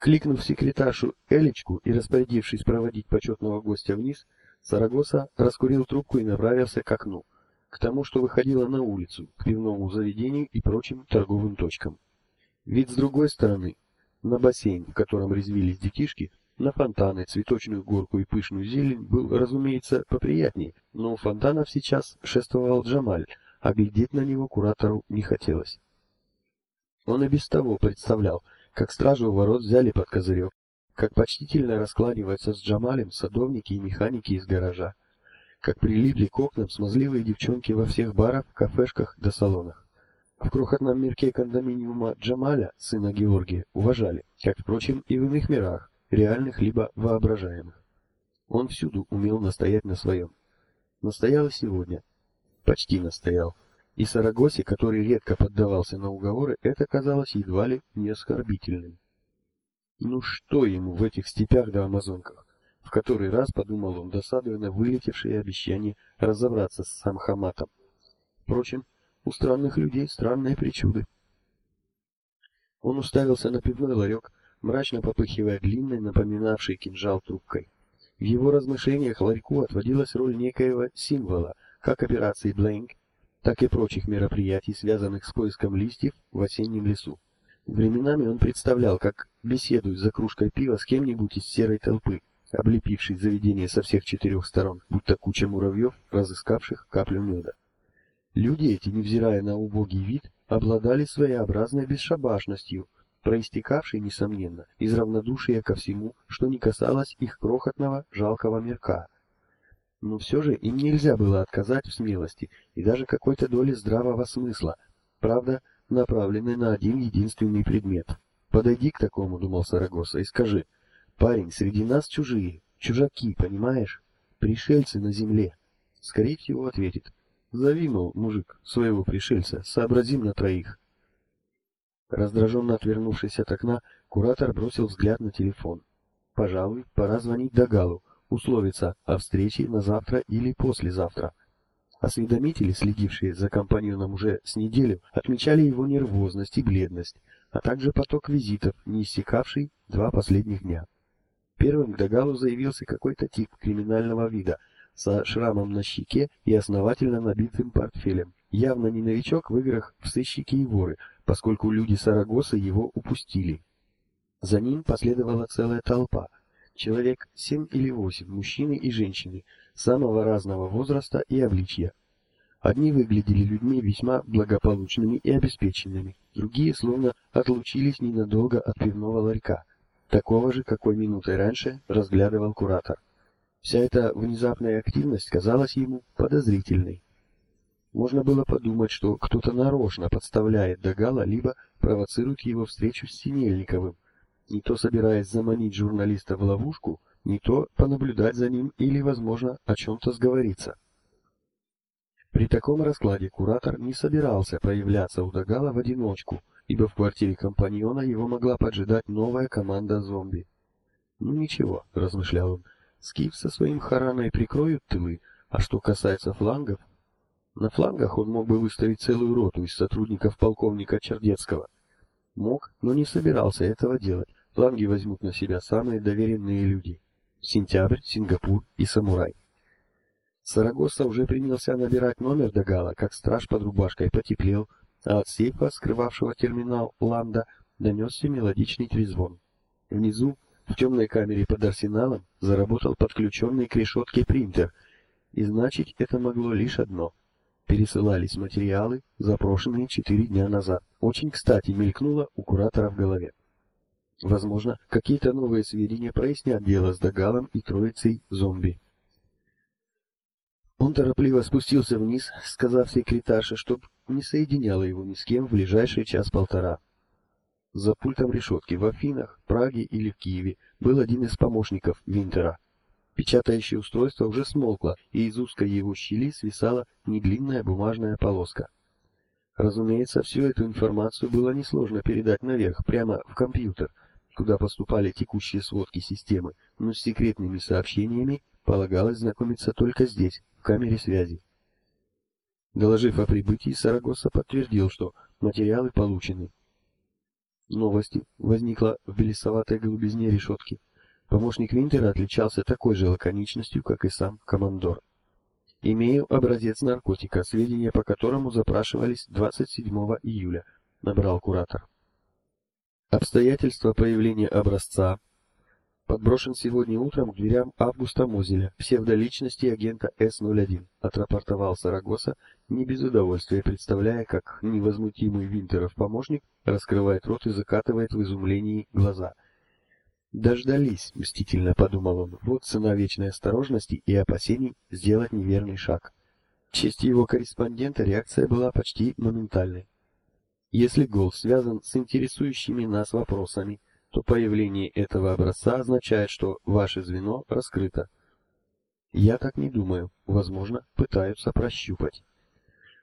Кликнув секретаршу Элечку и распорядившись проводить почетного гостя вниз, Сарагоса раскурил трубку и направился к окну, к тому, что выходило на улицу, к пивному заведению и прочим торговым точкам. Вид с другой стороны, на бассейн, в котором резвились детишки, на фонтаны, цветочную горку и пышную зелень был, разумеется, поприятнее, но у фонтанов сейчас шествовал Джамаль, а глядеть на него куратору не хотелось. Он и без того представлял, как стражу у ворот взяли под козырек, как почтительно раскланиваются с Джамалем садовники и механики из гаража, как прилипли к окнам смазливые девчонки во всех барах, кафешках да салонах. В крохотном мирке кондоминиума Джамаля, сына Георгия, уважали, как, впрочем, и в иных мирах, реальных либо воображаемых. Он всюду умел настоять на своем. Настоял и сегодня. Почти настоял. И Сарагосе, который редко поддавался на уговоры, это казалось едва ли не оскорбительным. Ну что ему в этих степях да амазонках? В который раз подумал он, досадуя на вылетевшие обещания разобраться с Самхаматом. Впрочем, у странных людей странные причуды. Он уставился на пивной ларек, мрачно попыхивая длинной, напоминавшей кинжал трубкой. В его размышлениях ларьку отводилась роль некоего символа, как операции Блейнг, так и прочих мероприятий, связанных с поиском листьев в осеннем лесу. Временами он представлял, как беседует за кружкой пива с кем-нибудь из серой толпы, облепившей заведение со всех четырех сторон, будто куча муравьев, разыскавших каплю меда. Люди эти, невзирая на убогий вид, обладали своеобразной бесшабашностью – проистекавший, несомненно, из равнодушия ко всему, что не касалось их крохотного, жалкого мирка. Но все же им нельзя было отказать в смелости и даже какой-то доли здравого смысла, правда, направленной на один единственный предмет. «Подойди к такому», — думал Сарагоса, — «и скажи, парень, среди нас чужие, чужаки, понимаешь? Пришельцы на земле». Скорее всего, ответит, «Зови, мол, мужик, своего пришельца, сообразим на троих». Раздраженно отвернувшись от окна, куратор бросил взгляд на телефон. Пожалуй, пора звонить Дагалу, условиться о встрече на завтра или послезавтра. Осведомители, следившие за компаньоном уже с неделю, отмечали его нервозность и бледность, а также поток визитов, не иссякавший два последних дня. Первым к Дагалу заявился какой-то тип криминального вида, со шрамом на щеке и основательно набитым портфелем. Явно не новичок в играх в сыщики и воры, поскольку люди Сарагоса его упустили. За ним последовала целая толпа, человек семь или восемь, мужчины и женщины, самого разного возраста и обличья. Одни выглядели людьми весьма благополучными и обеспеченными, другие словно отлучились ненадолго от пивного ларька, такого же, какой минутой раньше разглядывал куратор. Вся эта внезапная активность казалась ему подозрительной. Можно было подумать, что кто-то нарочно подставляет Дагала, либо провоцирует его встречу с Синельниковым, не то собираясь заманить журналиста в ловушку, не то понаблюдать за ним или, возможно, о чем-то сговориться. При таком раскладе куратор не собирался появляться у Дагала в одиночку, ибо в квартире компаньона его могла поджидать новая команда зомби. «Ну ничего», — размышлял он, — «Скиф со своим Хараной прикроют тылы, а что касается флангов, на флангах он мог бы выставить целую роту из сотрудников полковника Чердецкого. Мог, но не собирался этого делать. Фланги возьмут на себя самые доверенные люди. Сентябрь, Сингапур и Самурай. Сарагоса уже принялся набирать номер Дагала, как страж под рубашкой потеплел, а от сейфа, скрывавшего терминал Ланда, донесся мелодичный трезвон. Внизу, в темной камере под арсеналом, заработал подключенный к решетке принтер, и значить это могло лишь одно — пересылались материалы, запрошенные четыре дня назад. Очень кстати мелькнуло у куратора в голове. Возможно, какие-то новые сведения прояснят дело с Дагалом и троицей зомби. Он торопливо спустился вниз, сказав секретарше, чтоб не соединяла его ни с кем в ближайший час-полтора. За пультом решетки в Афинах, Праге или в Киеве был один из помощников Винтера — Печатающее устройство уже смолкло, и из узкой его щели свисала недлинная бумажная полоска. Разумеется, всю эту информацию было несложно передать наверх, прямо в компьютер, куда поступали текущие сводки системы, но с секретными сообщениями полагалось знакомиться только здесь, в камере связи. Доложив о прибытии, Сарагоса подтвердил, что материалы получены. Новости возникла в белесоватой голубизне решетки. Помощник Винтера отличался такой же лаконичностью, как и сам командор. Имею образец наркотика, сведения по которому запрашивались 27 июля, набрал куратор. Обстоятельства появления образца подброшен сегодня утром к дверям Августа Мозеля, псевдоличности агента С-01, отрапортовал Сарагоса, не без удовольствия представляя, как невозмутимый Винтеров помощник раскрывает рот и закатывает в изумлении глаза. Дождались, мстительно подумал он. Вот цена вечной осторожности и опасений сделать неверный шаг. В честь его корреспондента реакция была почти моментальной. Если гол связан с интересующими нас вопросами, то появление этого образца означает, что ваше звено раскрыто. Я так не думаю. Возможно, пытаются прощупать.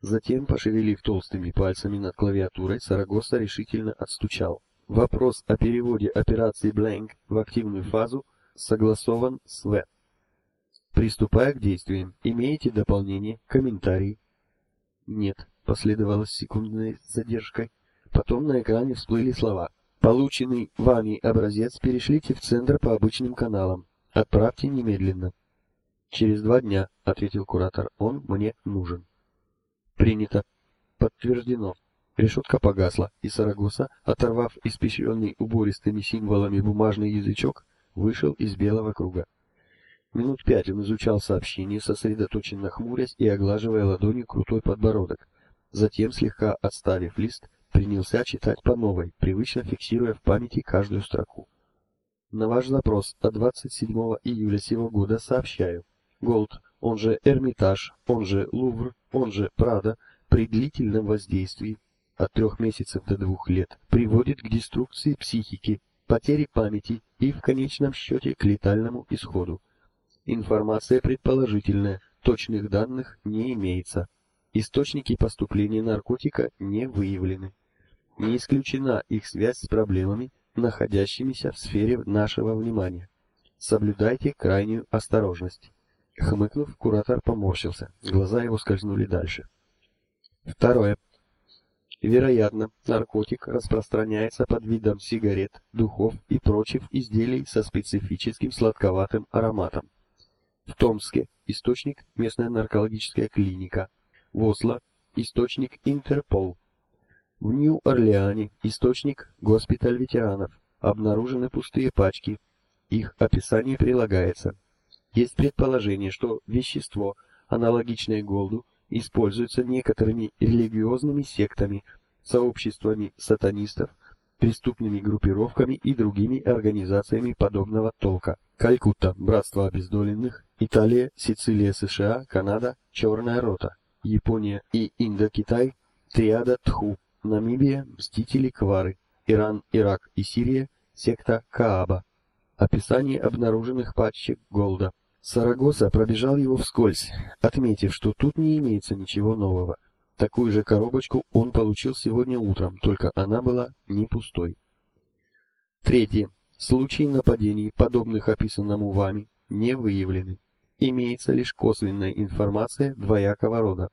Затем, пошевелив толстыми пальцами над клавиатурой, Сарагоса решительно отстучал. Вопрос о переводе операции Blank в активную фазу согласован с В. Приступая к действиям, имеете дополнение, комментарий? Нет, последовало с секундной задержкой. Потом на экране всплыли слова Полученный вами образец перешлите в центр по обычным каналам. Отправьте немедленно. Через два дня, ответил куратор. Он мне нужен. Принято. Подтверждено. Решетка погасла, и Сарагоса, оторвав испещренный убористыми символами бумажный язычок, вышел из белого круга. Минут пять он изучал сообщение, сосредоточенно хмурясь и оглаживая ладонью крутой подбородок. Затем, слегка отставив лист, принялся читать по новой, привычно фиксируя в памяти каждую строку. На ваш запрос от 27 июля сего года сообщаю. Голд, он же Эрмитаж, он же Лувр, он же Прада, при длительном воздействии от трех месяцев до двух лет приводит к деструкции психики, потере памяти и в конечном счете к летальному исходу. Информация предположительная, точных данных не имеется. Источники поступления наркотика не выявлены. Не исключена их связь с проблемами, находящимися в сфере нашего внимания. Соблюдайте крайнюю осторожность. Хмыкнув, куратор поморщился. Глаза его скользнули дальше. Второе. Вероятно, наркотик распространяется под видом сигарет, духов и прочих изделий со специфическим сладковатым ароматом. В Томске источник местная наркологическая клиника. В Осло источник Интерпол. В Нью-Орлеане источник госпиталь ветеранов. Обнаружены пустые пачки. Их описание прилагается. Есть предположение, что вещество, аналогичное голду, используется некоторыми религиозными сектами, сообществами сатанистов, преступными группировками и другими организациями подобного толка. Калькутта, Братство обездоленных, Италия, Сицилия, США, Канада, Черная рота, Япония и Индокитай, Триада Тху, Намибия, Мстители Квары, Иран, Ирак и Сирия, секта Кааба. Описание обнаруженных пачек Голда. Сарагоса пробежал его вскользь, отметив, что тут не имеется ничего нового. Такую же коробочку он получил сегодня утром, только она была не пустой. Третье. Случаи нападений, подобных описанному вами, не выявлены. Имеется лишь косвенная информация двоякого рода.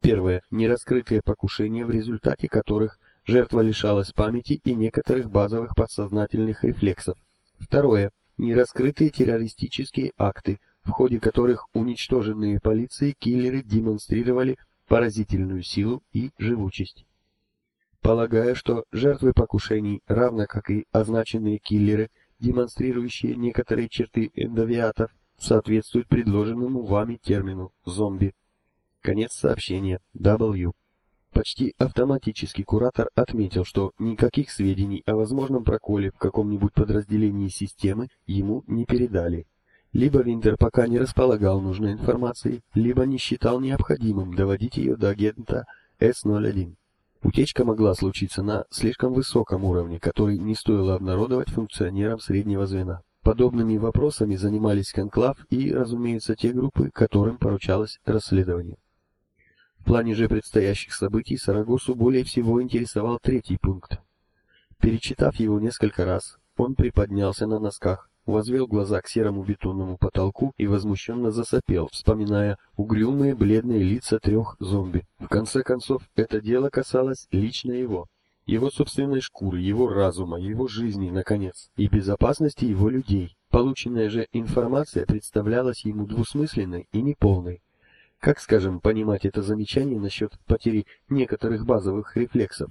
Первое. Нераскрытые покушения, в результате которых жертва лишалась памяти и некоторых базовых подсознательных рефлексов. Второе. Нераскрытые террористические акты, в ходе которых уничтоженные полицией киллеры демонстрировали поразительную силу и живучесть. Полагаю, что жертвы покушений, равно как и означенные киллеры, демонстрирующие некоторые черты эндовиатов, соответствуют предложенному вами термину «зомби». Конец сообщения. W. Почти автоматически куратор отметил, что никаких сведений о возможном проколе в каком-нибудь подразделении системы ему не передали. Либо Винтер пока не располагал нужной информацией, либо не считал необходимым доводить ее до агента С-01. Утечка могла случиться на слишком высоком уровне, который не стоило обнародовать функционерам среднего звена. Подобными вопросами занимались Конклав и, разумеется, те группы, которым поручалось расследование. В плане же предстоящих событий Сарагосу более всего интересовал третий пункт. Перечитав его несколько раз, он приподнялся на носках, возвел глаза к серому бетонному потолку и возмущенно засопел, вспоминая угрюмые бледные лица трех зомби. В конце концов, это дело касалось лично его. Его собственной шкуры, его разума, его жизни, наконец, и безопасности его людей. Полученная же информация представлялась ему двусмысленной и неполной. Как, скажем, понимать это замечание насчет потери некоторых базовых рефлексов?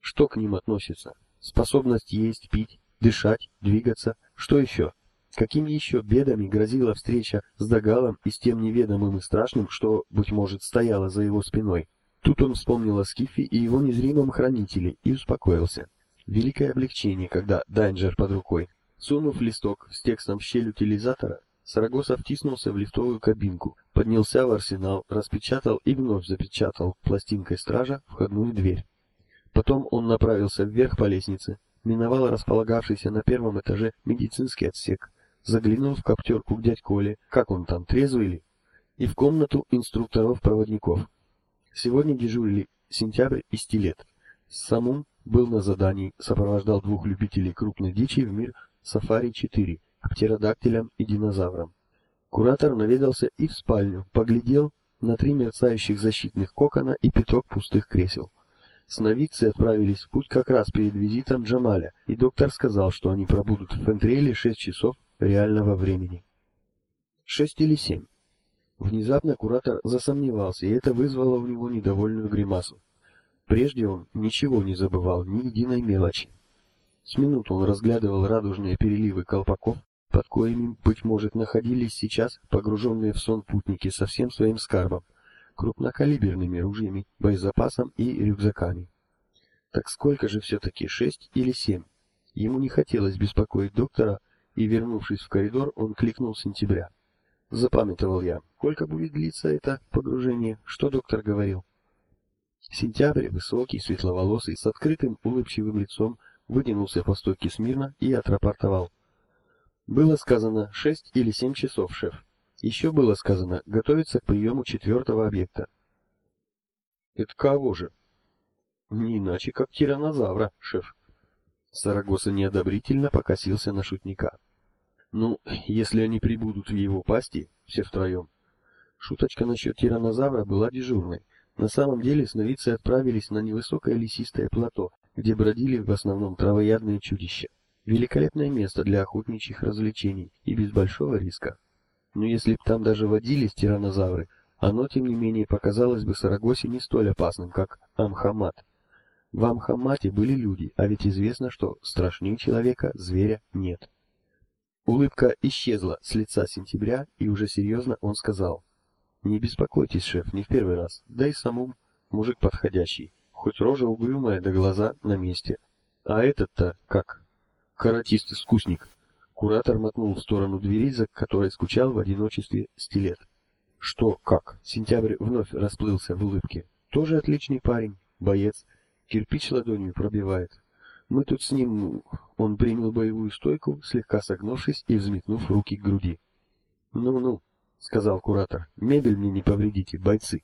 Что к ним относится? Способность есть, пить, дышать, двигаться? Что еще? Какими еще бедами грозила встреча с Дагалом и с тем неведомым и страшным, что, быть может, стояло за его спиной? Тут он вспомнил о Скифе и его незримом хранителе и успокоился. Великое облегчение, когда Дайнджер под рукой. Сунув листок с текстом в щель утилизатора, Сарагоса втиснулся в лифтовую кабинку, поднялся в арсенал, распечатал и вновь запечатал пластинкой стража входную дверь. Потом он направился вверх по лестнице, миновал располагавшийся на первом этаже медицинский отсек, заглянул в коптерку к дядь Коле, как он там, трезвый ли, и в комнату инструкторов-проводников. Сегодня дежурили сентябрь и стилет. Самум был на задании, сопровождал двух любителей крупной дичи в мир Сафари-4, к птеродактилям и динозаврам. Куратор наведался и в спальню, поглядел на три мерцающих защитных кокона и пяток пустых кресел. Сновидцы отправились в путь как раз перед визитом Джамаля, и доктор сказал, что они пробудут в Фентреле шесть часов реального времени. Шесть или семь. Внезапно куратор засомневался, и это вызвало у него недовольную гримасу. Прежде он ничего не забывал, ни единой мелочи. С минуту он разглядывал радужные переливы колпаков, под коими, быть может, находились сейчас погруженные в сон путники со всем своим скарбом, крупнокалиберными ружьями, боезапасом и рюкзаками. Так сколько же все-таки, шесть или семь? Ему не хотелось беспокоить доктора, и, вернувшись в коридор, он кликнул сентября. Запамятовал я, сколько будет длиться это погружение, что доктор говорил. Сентябрь, высокий, светловолосый, с открытым улыбчивым лицом, вытянулся по стойке смирно и отрапортовал. Было сказано шесть или семь часов, шеф. Еще было сказано готовиться к приему четвертого объекта. Это кого же? Не иначе, как тиранозавра, шеф. Сарагоса неодобрительно покосился на шутника. Ну, если они прибудут в его пасти, все втроем. Шуточка насчет тиранозавра была дежурной. На самом деле сновидцы отправились на невысокое лесистое плато, где бродили в основном травоядные чудища. Великолепное место для охотничьих развлечений и без большого риска. Но если б там даже водились тиранозавры, оно, тем не менее, показалось бы Сарагосе не столь опасным, как Амхамат. В Амхамате были люди, а ведь известно, что страшнее человека, зверя, нет. Улыбка исчезла с лица сентября, и уже серьезно он сказал. «Не беспокойтесь, шеф, не в первый раз. Да и самум мужик подходящий. Хоть рожа угрюмая, да глаза на месте. А этот-то как? Каратист-искусник». Куратор мотнул в сторону двери, за которой скучал в одиночестве стилет. «Что, как?» Сентябрь вновь расплылся в улыбке. «Тоже отличный парень, боец. Кирпич ладонью пробивает. Мы тут с ним... Он принял боевую стойку, слегка согнувшись и взметнув руки к груди. «Ну-ну», — сказал куратор, — «мебель мне не повредите, бойцы».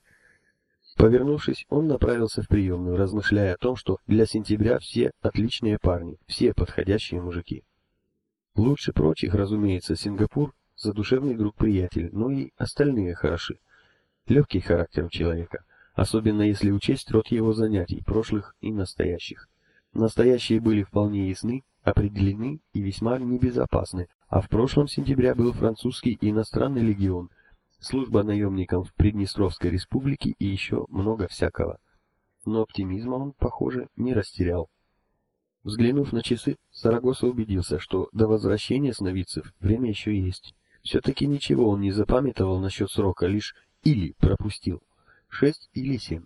Повернувшись, он направился в приемную, размышляя о том, что для сентября все отличные парни, все подходящие мужики. Лучше прочих, разумеется, Сингапур, задушевный друг-приятель, но и остальные хороши. Легкий характер у человека, особенно если учесть род его занятий, прошлых и настоящих. Настоящие были вполне ясны, определены и весьма небезопасны, а в прошлом сентября был французский и иностранный легион, служба наемникам в Приднестровской республике и еще много всякого. Но оптимизма он, похоже, не растерял. Взглянув на часы, Сарагоса убедился, что до возвращения сновидцев время еще есть. Все-таки ничего он не запамятовал насчет срока, лишь или пропустил. Шесть или семь.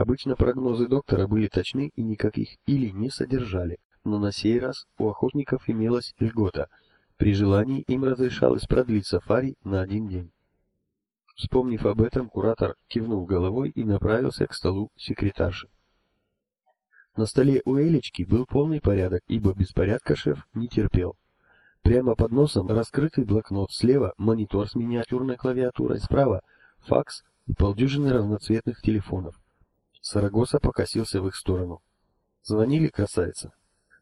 Обычно прогнозы доктора были точны и никаких или не содержали, но на сей раз у охотников имелась льгота. При желании им разрешалось продлить сафари на один день. Вспомнив об этом, куратор кивнул головой и направился к столу секретарши. На столе у Элечки был полный порядок, ибо беспорядка шеф не терпел. Прямо под носом раскрытый блокнот, слева монитор с миниатюрной клавиатурой, справа факс и полдюжины разноцветных телефонов. Сарагоса покосился в их сторону. Звонили, красавица.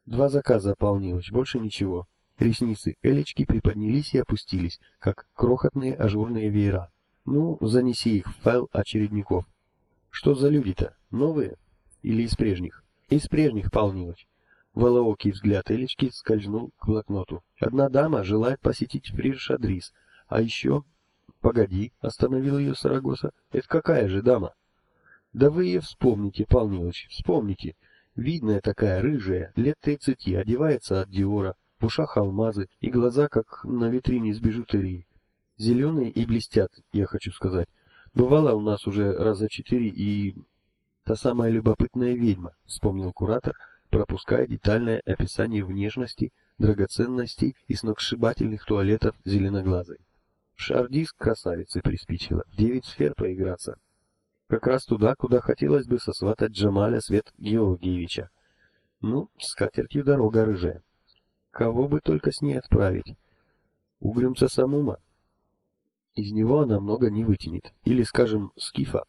Два заказа, Павел больше ничего. Ресницы Элечки приподнялись и опустились, как крохотные ажурные веера. Ну, занеси их в файл очередников. Что за люди-то? Новые? Или из прежних? Из прежних, Павел Нилович. Волоокий взгляд Элечки скользнул к блокноту. Одна дама желает посетить Фриршадрис, а еще... Погоди, остановил ее Сарагоса. Это какая же дама? Да вы ее вспомните, Павел Нилович, вспомните. Видная такая, рыжая, лет тридцати, одевается от Диора, в ушах алмазы и глаза, как на витрине с бижутерией. Зеленые и блестят, я хочу сказать. Бывала у нас уже раза четыре и... Та самая любопытная ведьма, вспомнил куратор, пропуская детальное описание внешности, драгоценностей и сногсшибательных туалетов зеленоглазой. Шардис красавицы приспичило, девять сфер поиграться. Как раз туда, куда хотелось бы сосватать Джамаля Свет Георгиевича. Ну, с катертью дорога рыжая. Кого бы только с ней отправить? Угрюмца Самума? Из него она много не вытянет. Или, скажем, Скифа.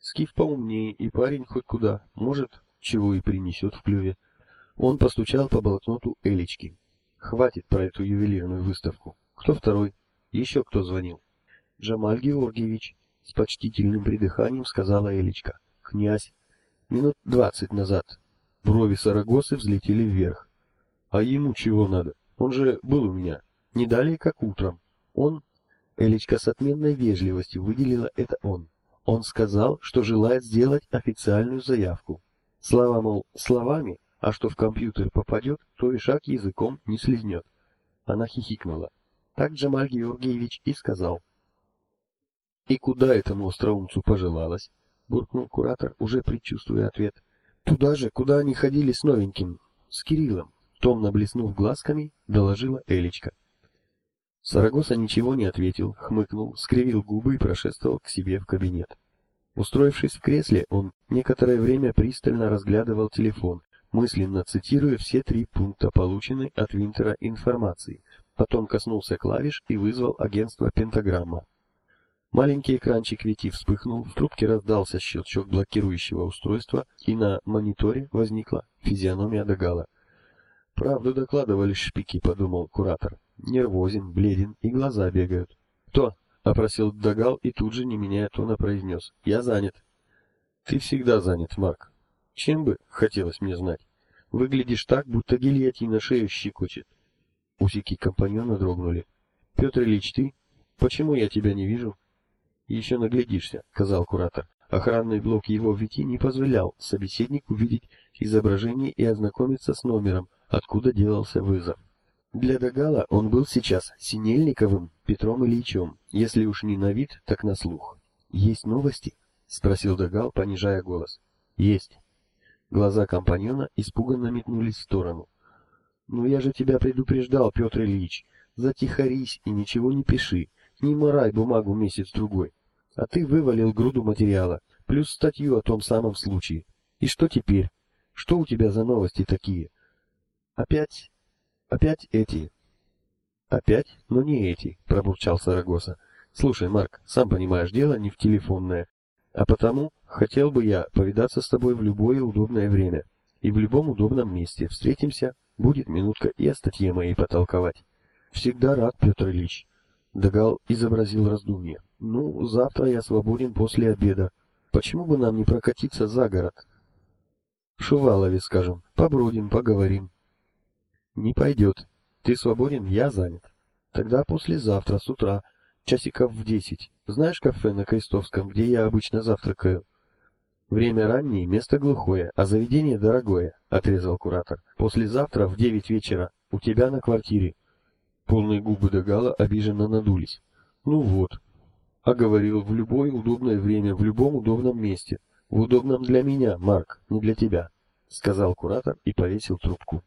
Скиф поумнее, и парень хоть куда, может, чего и принесет в клюве. Он постучал по блокноту Элечки. Хватит про эту ювелирную выставку. Кто второй? Еще кто звонил? Джамаль Георгиевич, с почтительным придыханием сказала Элечка. Князь. Минут двадцать назад. Брови Сарагосы взлетели вверх. А ему чего надо? Он же был у меня. Не далее, как утром. Он... Элечка с отменной вежливостью выделила это он. Он сказал, что желает сделать официальную заявку. Слова, мол, словами, а что в компьютер попадет, то и шаг языком не слезнет. Она хихикнула. Так Джамаль Георгиевич и сказал. «И куда этому остроумцу пожелалось?» — буркнул куратор, уже предчувствуя ответ. «Туда же, куда они ходили с новеньким, с Кириллом», — томно блеснув глазками, доложила Элечка. Сарагоса ничего не ответил, хмыкнул, скривил губы и прошествовал к себе в кабинет. Устроившись в кресле, он некоторое время пристально разглядывал телефон, мысленно цитируя все три пункта полученной от Винтера информации. Потом коснулся клавиш и вызвал агентство Пентаграмма. Маленький экранчик Вити вспыхнул, в трубке раздался щелчок блокирующего устройства, и на мониторе возникла физиономия Дагала. «Правду докладывали шпики», — подумал куратор. «Нервозен, бледен и глаза бегают». «Кто?» Опросил Дагал и тут же, не меняя тона, произнес. «Я занят». «Ты всегда занят, Марк. Чем бы, хотелось мне знать. Выглядишь так, будто гильотина шею щекочет». Усики компаньона дрогнули. «Петр Ильич, ты? Почему я тебя не вижу?» «Еще наглядишься», — сказал куратор. Охранный блок его Вити не позволял собеседнику видеть изображение и ознакомиться с номером, откуда делался вызов. Для Дагала он был сейчас Синельниковым Петром Ильичем, если уж не на вид, так на слух. «Есть новости?» — спросил Дагал, понижая голос. «Есть». Глаза компаньона испуганно метнулись в сторону. «Ну я же тебя предупреждал, Петр Ильич. Затихарись и ничего не пиши. Не морай бумагу месяц-другой. А ты вывалил груду материала, плюс статью о том самом случае. И что теперь? Что у тебя за новости такие? Опять Опять эти. Опять? Но не эти, пробурчал Сарагоса. Слушай, Марк, сам понимаешь, дело не в телефонное. А потому хотел бы я повидаться с тобой в любое удобное время и в любом удобном месте. Встретимся, будет минутка и о статье моей потолковать. Всегда рад, Петр Ильич. Дагал изобразил раздумье. Ну, завтра я свободен после обеда. Почему бы нам не прокатиться за город? В Шувалове, скажем, побродим, поговорим. Не пойдет. Ты свободен, я занят. Тогда послезавтра с утра, часиков в десять. Знаешь кафе на Крестовском, где я обычно завтракаю? Время раннее, место глухое, а заведение дорогое, отрезал куратор. Послезавтра в девять вечера у тебя на квартире. Полные губы Дагала обиженно надулись. Ну вот. А говорил в любое удобное время, в любом удобном месте. В удобном для меня, Марк, не для тебя, сказал куратор и повесил трубку.